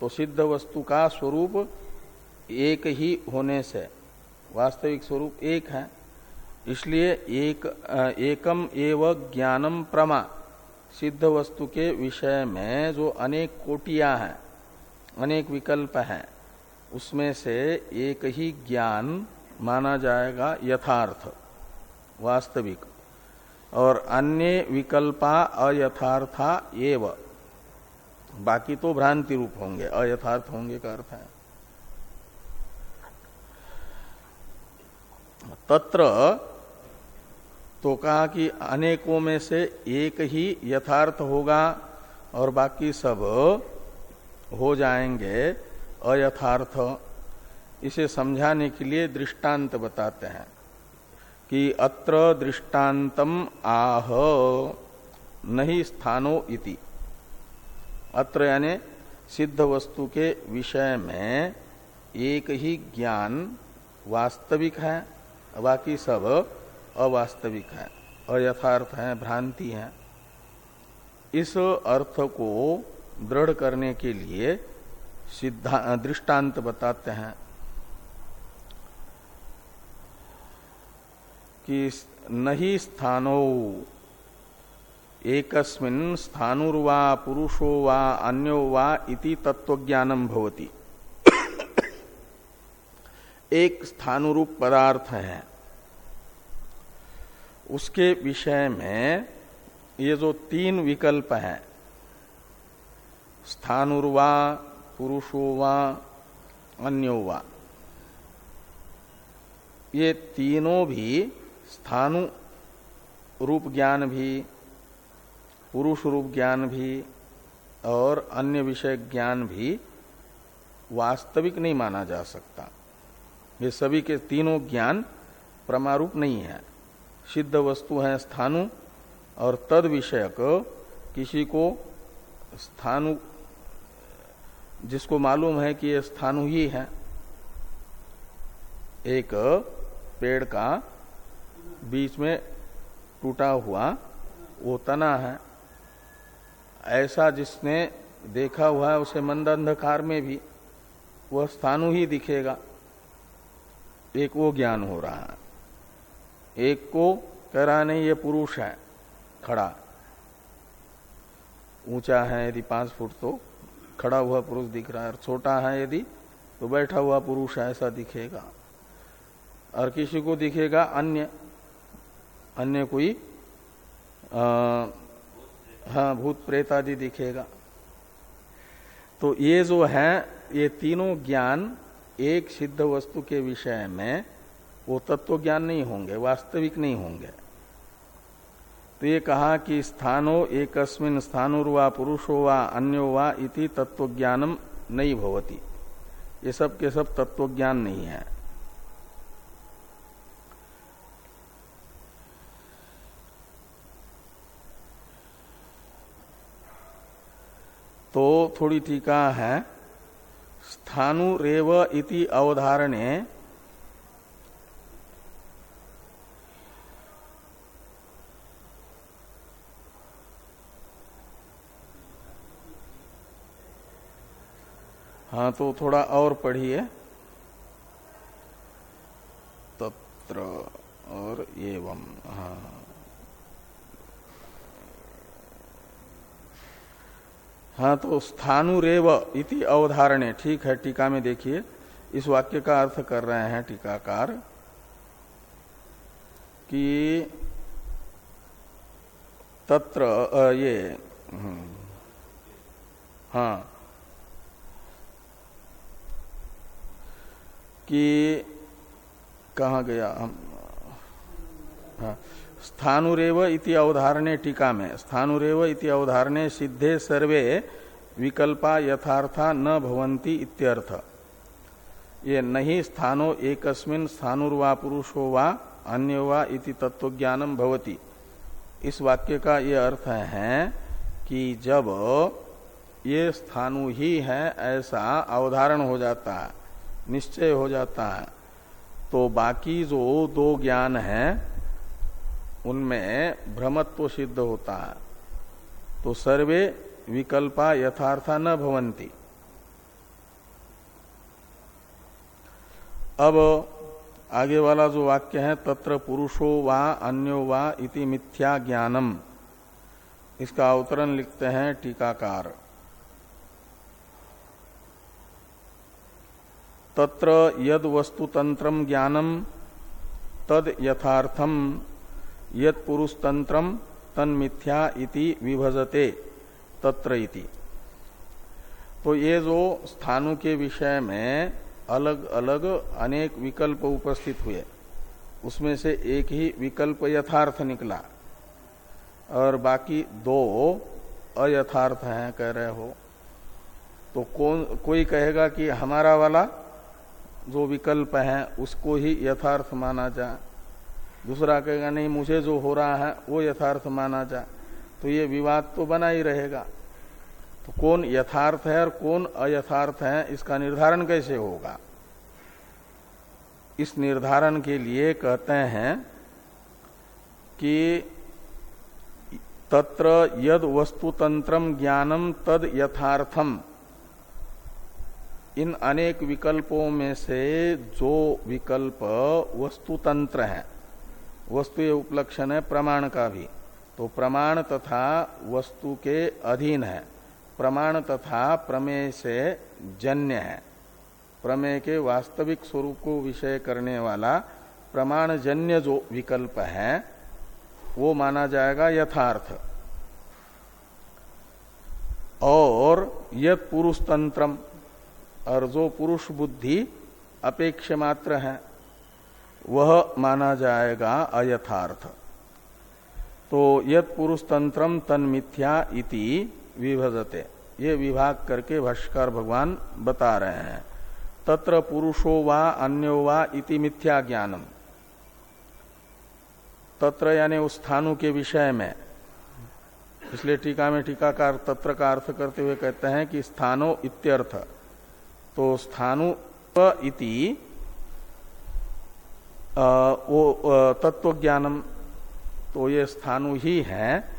तो सिद्ध वस्तु का स्वरूप एक ही होने से, वास्तविक स्वरूप एक है। इसलिए एक, एकम एव ज्ञानम प्रमा, सिद्ध वस्तु के विषय में जो अनेक कोटियाँ हैं, अनेक विकल्प हैं, उसमें से एक ही ज्ञान माना जाएगा यथार्थ, वास्तविक। और अन्य विकल्पा अयथार्था एवं। बाकी तो भ्रांति रूप होंगे, अयथार्थ होंगे का अर्थ है? तत्र तो कहा कि अनेकों में से एक ही यथार्थ होगा और बाकी सब हो जाएँगे अयथार्थ। इसे समझाने के लिए दृष्टांत बताते हैं कि अत्र दृष्टांतम आह, नहीं स्थानो इति। अत्र यानी सिद्ध वस्तु के विषय में एक ही ज्ञान वास्तविक है, बाकी सब अवास्तविक है अयथार्थ है, भ्रांति है। इस अर्थ को दृढ़ करने के लिए सिद्धा, दृष्टांत बताते हैं कि नहीं स्थानो एकस्मिन स्थानुर्वा पुरुषो वा अन्यो वा इति तत्वज्ञानम भवति। एक स्थानुरूप पदार्थ है। उसके विषय में ये जो तीन विकल्प हैं स्थानुर्वा पुरुषो वा, अन्यो वा, ये तीनों भी स्थानु रूप ज्ञान भी पुरुष रूप ज्ञान भी और अन्य विषय ज्ञान भी वास्तविक नहीं माना जा सकता। ये सभी के तीनों ज्ञान प्रमारूप नहीं है। सिद्ध वस्तु है स्थानु और तद विषयक। किसी को स्थानु, जिसको मालूम है कि ये स्थानु ही है। एक पेड़ का बीच में टूटा हुआ वो तना है। ऐसा जिसने देखा हुआ है उसे मंद अंधकार में भी वह स्थानु ही दिखेगा। एक वो ज्ञान हो रहा है। एक को कह रहा नहीं ये पुरुष है खड़ा। ऊँचा है यदि पाँच फुट तो खड़ा हुआ पुरुष दिख रहा है। और छोटा है यदि तो बैठा हुआ पुरुष है ऐसा दिखेगा। और किसी को दिखेगा अन्य अन्य कोई आ, हाँ भूत प्रेत आदि दिखेगा। तो ये जो है, ये तीनों ज्ञान एक सिद्ध वस्तु के विषय में, वो तत्व ज्ञान नहीं होंगे, वास्तविक नहीं होंगे। तो ये कहा कि स्थानो एकस्मिन स्थानुर्वा पुरुषो वा अन्यो वा इति तत्वज्ञानम नहीं भवती। ये सब के सब तत्वज्ञान नहीं है। तो थोड़ी टीका है। स्थानुरेव इति अवधारणे। हाँ तो थोड़ा और पढ़िए। तत्र और एवं हाँ। हाँ तो स्थानुरेव इति अवधारणे। ठीक है टीका में देखिए इस वाक्य का अर्थ कर रहे हैं टीकाकार कि तत्र ये हम्म, हाँ कि कहा गया हम हाँ स्थानुरेव इति अवधारणे टीका में, स्थानुरेव इति अवधारणे सिद्धे सर्वे विकल्पा यथार्था न भवंती इत्यर्थ। ये नहीं स्थानो एकस्मिन स्थानुर्वा पुरुषो वा अन्य वा इति तत्वज्ञानम भवती। इस वाक्य का ये अर्थ है कि जब ये स्थानु ही है, ऐसा अवधारण हो जाता है, निश्चय हो जाता है तो बाकी जो दो ज्ञान है उनमें भ्रमत्व सिद्ध होता है। तो सर्वे विकल्पा यथार्था न भवंती अब आगे वाला जो वाक्य है, तत्र पुरुषो वा अन्यो वा इति मिथ्या ज्ञानम। इसका अवतरण लिखते हैं टीकाकार। तत्र यद वस्तुतंत्र ज्ञानम, तद यथार्थम यद पुरुष तंत्रम तन मिथ्या इति विभजते, तत्र इति। तो ये जो स्थानों के विषय में अलग अलग अनेक विकल्प उपस्थित हुए, उसमें से एक ही विकल्प यथार्थ निकला। और बाकी दो अयथार्थ हैं, कह रहे हो। तो कौन, कोई कहेगा कि हमारा वाला जो विकल्प है, उसको ही यथार्थ माना जाए दूसरा कहेगा, नहीं, मुझे जो हो रहा है, वो यथार्थ माना जाए। तो ये विवाद तो बना ही रहेगा। तो कौन यथार्थ है और कौन अयथार्थ है, इसका निर्धारण कैसे होगा? इस निर्धारण के लिए कहते हैं कि तत्र यद वस्तुतंत्रम ज्ञानम तद यथार्थम। इन अनेक विकल्पों में से जो विकल्प वस्तुतंत्र है वस्तु ये उपलक्षण है, प्रमाण का भी। तो प्रमाण तथा वस्तु के अधीन है। प्रमाण तथा प्रमेय से जन्य है। प्रमेय के वास्तविक स्वरूप को विषय करने वाला प्रमाण जन्य जो विकल्प है, वो माना जाएगा यथार्थ। और यद पुरुष तंत्रम, और जो पुरुष बुद्धि अपेक्ष मात्र है वह माना जाएगा अयथार्थ। तो यद पुरुष तन मिथ्या इति विभजते। ये विभाग करके भाष्कर भगवान बता रहे हैं। तत्र पुरुषो वा अन्यो वा इति मिथ्या ज्ञानम तत्र यानी उस स्थानु के विषय में। इसलिए टीका में टीकाकार तत्र का अर्थ करते हुए कहते हैं कि स्थानो इत्यर्थ। तो स्थानु इति वो तत्व ज्ञानम तो ये स्थानु ही है।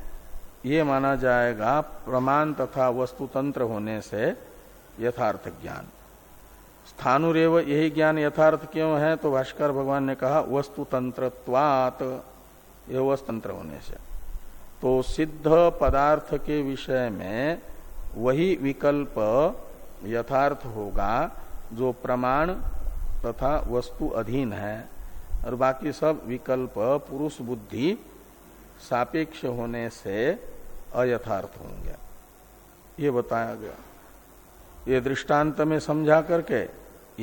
ये माना जाएगा प्रमाण तथा वस्तुतंत्र होने से यथार्थ ज्ञान। स्थानुरेव यही ज्ञान यथार्थ क्यों है? तो भाष्कर भगवान ने कहा वस्तु वस्तुतंत्रत्वात यह वस्तंत्र होने से। तो सिद्ध पदार्थ के विषय में वही विकल्प यथार्थ होगा जो प्रमाण तथा वस्तु अधीन है। और बाकी सब विकल्प, पुरुष बुद्धि सापेक्ष होने से अयथार्थ होंगे। ये बताया गया। ये दृष्टांत में समझा करके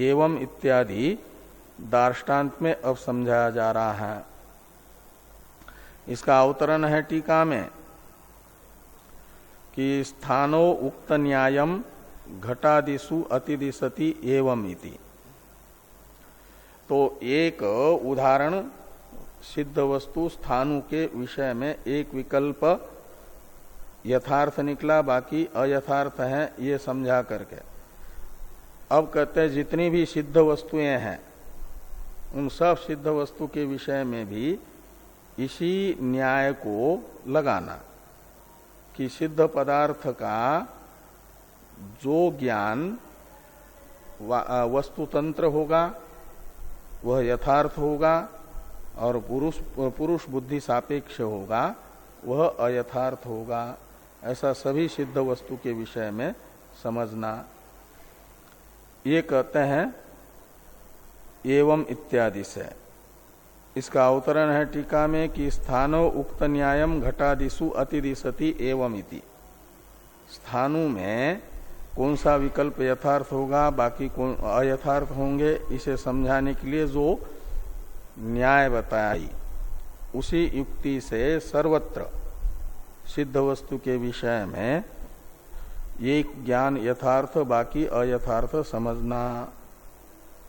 एवं इत्यादि दार्टान्त में अब समझाया जा रहा है। इसका अवतरण है टीका में कि स्थानो उक्त न्यायम घटादिशु अतिदिशति एवं इति। तो एक उदाहरण सिद्ध वस्तु स्थानु के विषय में एक विकल्प, यथार्थ निकला, बाकी अयथार्थ है, ये समझा करके। अब कहते हैं, जितनी भी सिद्ध वस्तुएँ हैं, उन सब सिद्ध वस्तु के विषय में भी इसी न्याय को लगाना कि सिद्ध पदार्थ का जो ज्ञान वस्तुतंत्र होगा वह यथार्थ होगा और पुरुष पुरुष बुद्धि सापेक्ष होगा, वह अयथार्थ होगा। ऐसा सभी सिद्ध वस्तु के विषय में समझना। ये कहते हैं, एवं इत्यादि से। इसका अवतरण है टीका में कि स्थानो उक्त न्यायम घटादिशु अतिदिशति एवं इति स्थानु में कौन सा विकल्प यथार्थ होगा, बाकी कौन अयथार्थ होंगे, इसे समझाने के लिए जो न्याय बताई, उसी युक्ति से सर्वत्र सिद्ध वस्तु के विषय में एक ज्ञान यथार्थ, बाकी अयथार्थ समझना,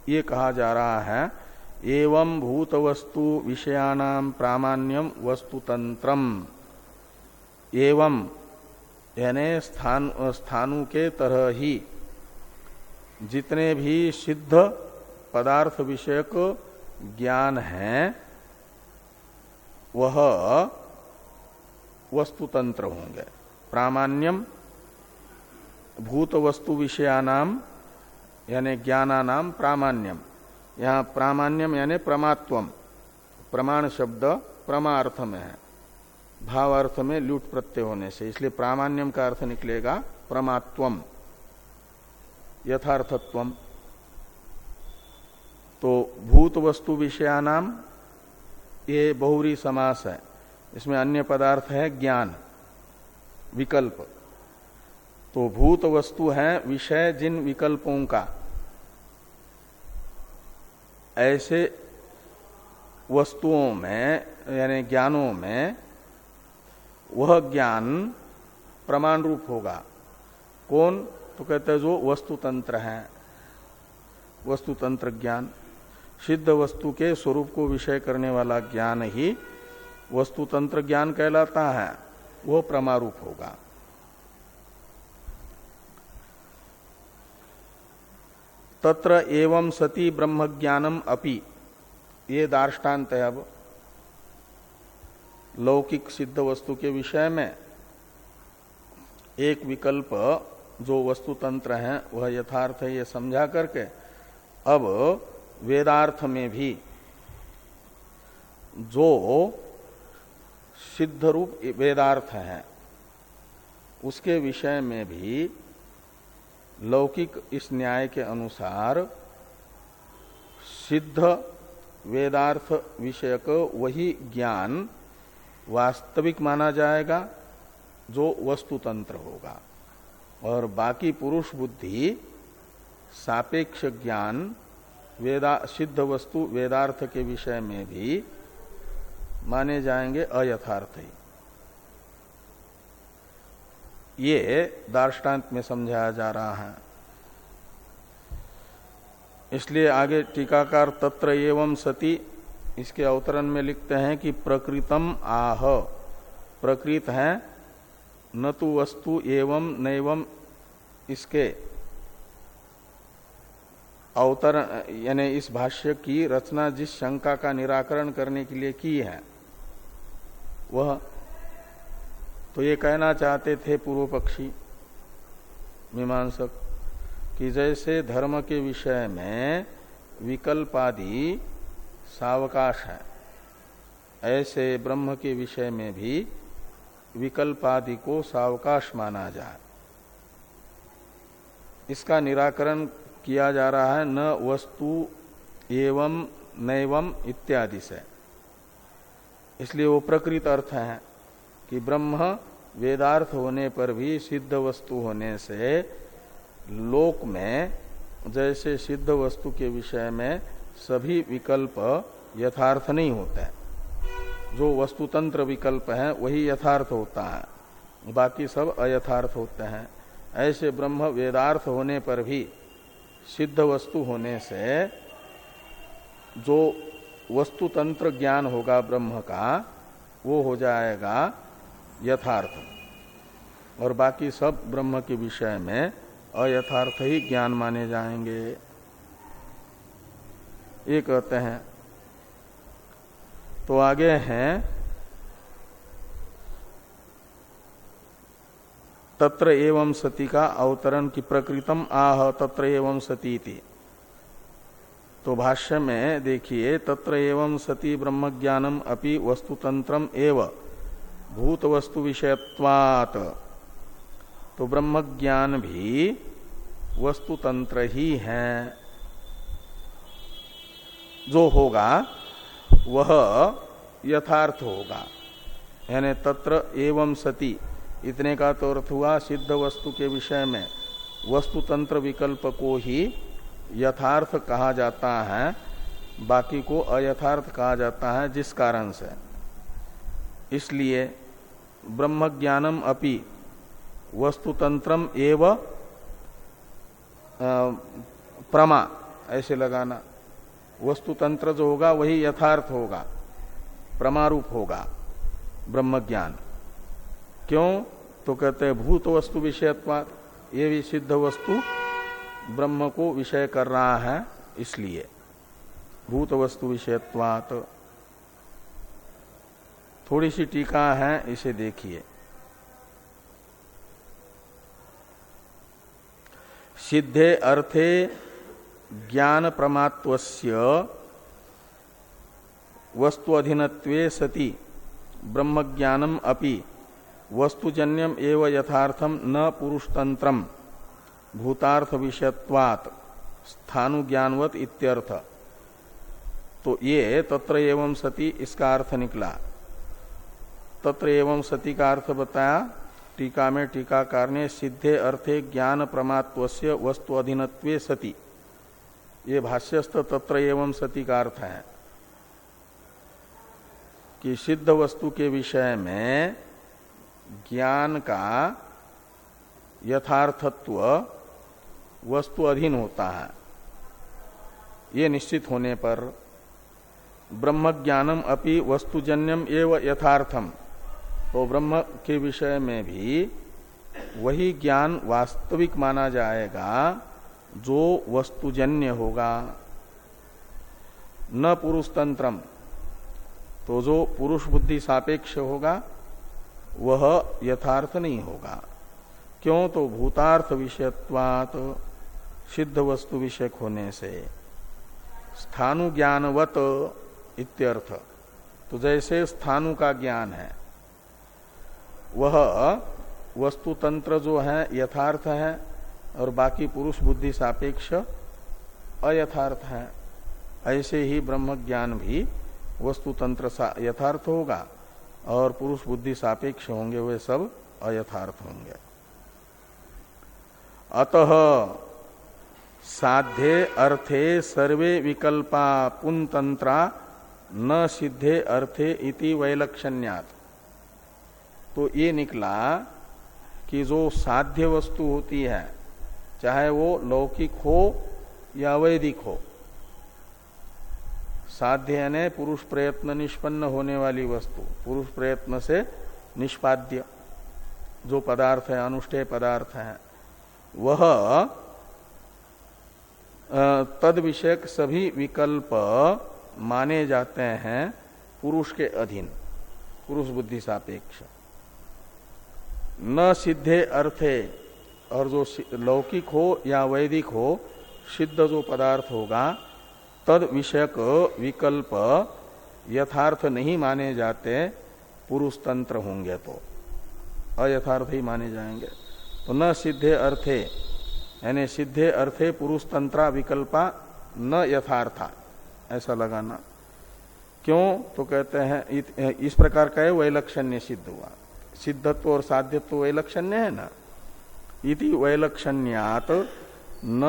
ये कहा जा रहा है। एवं भूत वस्तु विषयाणाम प्रामाण्यम वस्तुतंत्रम एवं यानी स्थान, स्थानु के तरह ही जितने भी सिद्ध पदार्थ विषयक ज्ञान है, वह वस्तुतंत्र होंगे। प्रामाण्यम भूत वस्तु विषयानाम, यानी ज्ञानानाम प्रामाण्यम। यहाँ प्रामाण्यम यानी प्रमात्वम, प्रमाण शब्द प्रमार्थ में है। भाव अर्थ में लूट प्रत्यय होने से, इसलिए प्रामाण्यम का अर्थ निकलेगा प्रमात्वम, यथार्थत्वम। तो भूत वस्तु विषयानाम, ये बहुरी समास है। इसमें अन्य पदार्थ है ज्ञान, विकल्प। तो भूत वस्तु है विषय जिन विकल्पों का। ऐसे वस्तुओं में, यानी ज्ञानों में वह ज्ञान प्रमाण रूप होगा। कौन? तो कहते हैं जो वस्तुतंत्र है। वस्तुतंत्र ज्ञान। सिद्ध वस्तु के स्वरूप को विषय करने वाला ज्ञान ही वस्तुतंत्र ज्ञान कहलाता है। वो प्रमारूप होगा। तत्र एवं सती ब्रह्म ज्ञानम अपि। ये दार्टान्त है अब। लौकिक सिद्ध वस्तु के विषय में एक विकल्प जो वस्तु तंत्र है, वह यथार्थ है, ये समझा करके अब वेदार्थ में भी जो सिद्ध रूप वेदार्थ है, उसके विषय में भी लौकिक इस न्याय के अनुसार सिद्ध वेदार्थ विषयक वही ज्ञान वास्तविक माना जाएगा, जो वस्तु तंत्र होगा। और बाकी पुरुष बुद्धि, सापेक्ष ज्ञान, वेदा, सिद्ध वस्तु, वेदार्थ के विषय में भी माने जाएँगे अयथार्थ ही। ये दार्टान्त में समझाया जा रहा है। इसलिए आगे टीकाकार तत्र एवं सती इसके अवतरण में लिखते हैं कि प्रकृतम आह। प्रकृत है, न तो वस्तु एवं नैवम इसके अवतरण, यानी इस भाष्य की रचना जिस शंका का निराकरण करने के लिए की है, वह तो ये कहना चाहते थे पूर्व पक्षी मीमांसक, कि जैसे धर्म के विषय में विकल्पादि सावकाश है। ऐसे ब्रह्म के विषय में भी विकल्पादि को सावकाश माना जाए। इसका निराकरण किया जा रहा है न वस्तु एवं नैवम इत्यादि से। इसलिए वो प्रकृत अर्थ है कि ब्रह्म वेदार्थ होने पर भी सिद्ध वस्तु होने से लोक में जैसे सिद्ध वस्तु के विषय में सभी विकल्प यथार्थ नहीं होते जो वस्तुतंत्र विकल्प है, वही यथार्थ होता है। बाकी सब अयथार्थ होते हैं। ऐसे ब्रह्म वेदार्थ होने पर भी, सिद्ध वस्तु होने से, जो वस्तुतंत्र ज्ञान होगा ब्रह्म का, वो हो जाएगा यथार्थ। और बाकी सब ब्रह्म के विषय में अयथार्थ ही ज्ञान माने जाएँगे। ये कहते हैं। तो आगे हैं। तत्र एवं सती का अवतरण की प्रकृतम आह तत्र एवं सती तो भाष्य में देखिए, तत्र एवं सती ब्रह्म ज्ञानम अपि वस्तुतंत्रम एव। भूत वस्तु विषयत्वात। तो ब्रह्म ज्ञान भी वस्तुतंत्र ही है। जो होगा, वह यथार्थ होगा। यानी तत्र एवं सती, इतने का तो अर्थ हुआ सिद्ध वस्तु के विषय में। वस्तु तंत्र विकल्प को ही यथार्थ कहा जाता है, बाकी को अयथार्थ कहा जाता है, जिस कारण से। इसलिए ब्रह्म ज्ञानम अपि वस्तुतंत्रम एव प्रमा, ऐसे लगाना। वस्तुतंत्र जो होगा, वही यथार्थ होगा, प्रमारूप होगा ब्रह्म ज्ञान क्यों? तो कहते हैं, भूत वस्तु विषयत्वाद ये भी सिद्ध वस्तु ब्रह्म को विषय कर रहा है, इसलिए। भूत वस्तु विषयत्वात। थोड़ी सी टीका है, इसे देखिए। सिद्धे अर्थे ज्ञान प्रमात्वस्य वस्तु अधीनत्वे सति ब्रह्म ज्ञानम अपि, वस्तुजन्यम एव यथार्थम न पुरुषतंत्रम भूतार्थ विषयत्वात स्थानुज्ञानवत इत्यर्थ। तो ये तत्र एवं सती, इसका अर्थ निकला। तत्र एवं सती का अर्थ बताया, टीका में टीकाकार ने सिद्धे अर्थे ज्ञान प्रमात्व वस्तु अधीनत्वे सती। ये भाष्यस्थ तत्र एवं सती का अर्थ है कि सिद्ध वस्तु के विषय में ज्ञान का यथार्थत्व वस्तु अधीन होता है। ये निश्चित होने पर ब्रह्म ज्ञानम अपि वस्तुजन्यम एवं यथार्थम। तो ब्रह्म के विषय में भी वही ज्ञान वास्तविक माना जाएगा जो वस्तुजन्य होगा, न पुरुष तंत्रम तो जो पुरुष बुद्धि सापेक्ष होगा, वह यथार्थ नहीं होगा। क्यों? तो भूतार्थ विषयत्वात सिद्ध वस्तु विषयक होने से। स्थानु ज्ञानवत इत्यर्थ। तो जैसे स्थानु का ज्ञान है, वह वस्तु तंत्र जो है, यथार्थ है और बाकी पुरुष बुद्धि सापेक्ष अयथार्थ है। ऐसे ही ब्रह्म ज्ञान भी वस्तु तंत्र यथार्थ होगा और पुरुष बुद्धि सापेक्ष होंगे, वे सब अयथार्थ होंगे। अतः साध्ये अर्थे सर्वे विकल्पा पुनतंत्रा न सिद्धे अर्थे इति वैलक्षण्यात। तो ये निकला कि जो साध्य वस्तु होती है चाहे वो लौकिक हो या वैदिक हो। साध्य यानी पुरुष प्रयत्न निष्पन्न होने वाली वस्तु। पुरुष प्रयत्न से निष्पाद्य जो पदार्थ है, अनुष्ठेय पदार्थ है, वह तद विषयक सभी विकल्प माने जाते हैं पुरुष के अधीन, पुरुष बुद्धि सापेक्ष। न सिद्धे अर्थे और जो लौकिक हो या वैदिक हो, सिद्ध जो पदार्थ होगा, तद विषयक विकल्प यथार्थ नहीं माने जाते, पुरुष तंत्र होंगे तो। अयथार्थ ही माने जाएँगे। तो न सिद्धे अर्थे, यानी सिद्धे अर्थे पुरुष तंत्रा विकल्पा न यथार्था, ऐसा लगाना। क्यों? तो कहते हैं इस प्रकार का है वैलक्षण्य सिद्ध हुआ। सिद्धत्व और साध्यत्व वैलक्षण्य है ना? इति वैलक्षण्यात न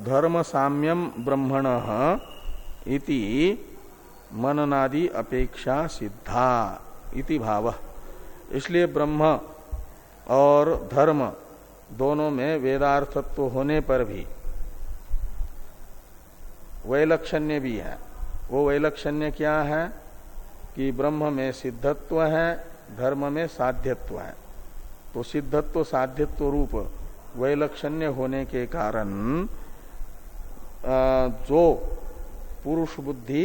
धर्म साम्यम ब्रह्मण इति मननादि अपेक्षा सिद्धा इति भाव। इसलिए ब्रह्म और धर्म दोनों में वेदार्थत्व होने पर भी वैलक्षण्य भी है। वो वैलक्षण्य क्या है कि ब्रह्म में सिद्धत्व है, धर्म में साध्यत्व है। तो सिद्धत्व साध्यत्व रूप वैलक्षण्य होने के कारण जो पुरुष बुद्धि,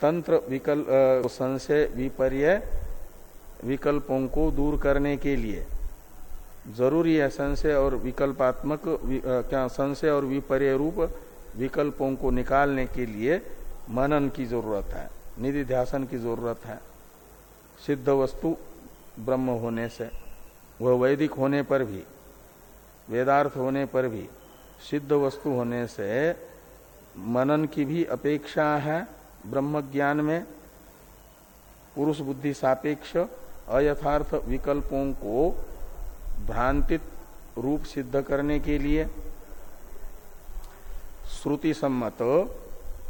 तंत्र विकल्प संशय, विपर्य विकल्पों को दूर करने के लिए ज़रूरी है संशय और विकल्पात्मक क्या संशय और विपर्य रूप विकल्पों को निकालने के लिए मनन की ज़रूरत है निधि ध्यासन की ज़रूरत है, सिद्ध वस्तु ब्रह्म होने से। वह वैदिक होने पर भी, वेदार्थ होने पर भी, सिद्ध वस्तु होने से मनन की भी अपेक्षा है ब्रह्म ज्ञान में पुरुष बुद्धि सापेक्ष अयथार्थ विकल्पों को भ्रांतित रूप सिद्ध करने के लिए श्रुति सम्मत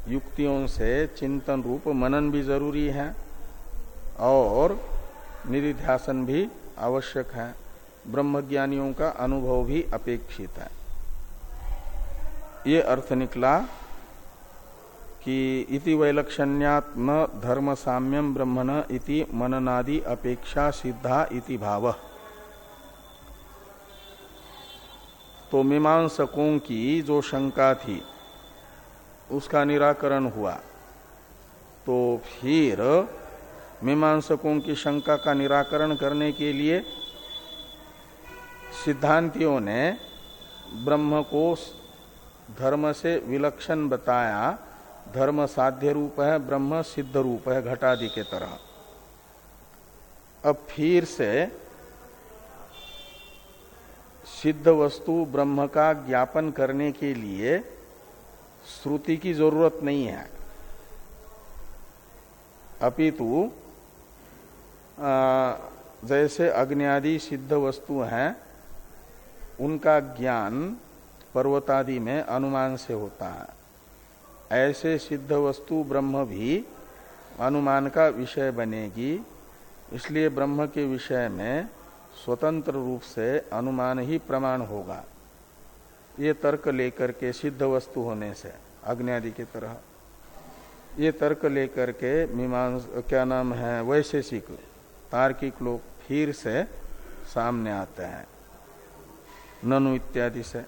युक्तियों से चिंतन रूप मनन भी ज़रूरी है और निधिध्यासन भी आवश्यक है। ब्रह्मज्ञानियों का अनुभव भी अपेक्षित है। ये अर्थ निकला कि इति वैलक्षण्यात् न धर्म साम्यम ब्रह्मण इति मननादि अपेक्षा सिद्धा इति भाव। तो मीमांसकों की जो शंका थी, उसका निराकरण हुआ। तो फिर मीमांसकों की शंका का निराकरण करने के लिए सिद्धांतियों ने ब्रह्म को धर्म से विलक्षण बताया। धर्म साध्य रूप है, ब्रह्म सिद्ध रूप है, घटादि के तरह। अब फिर से सिद्ध वस्तु ब्रह्म का ज्ञापन करने के लिए श्रुति की ज़रूरत नहीं है। अपितु जैसे अग्नि सिद्ध वस्तु हैं, उनका ज्ञान पर्वतादि में अनुमान से होता है। ऐसे सिद्ध वस्तु ब्रह्म भी अनुमान का विषय बनेगी, इसलिए ब्रह्म के विषय में स्वतंत्र रूप से अनुमान ही प्रमाण होगा। ये तर्क लेकर के सिद्ध वस्तु होने से अग्नि की तरह। ये तर्क लेकर के मीमांस, क्या नाम है, वैशेषिक तार्किक लोग फिर से सामने आते हैं। ननु इत्यादि से।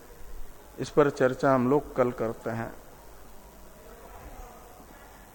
इस पर चर्चा हम लोग कल करते हैं।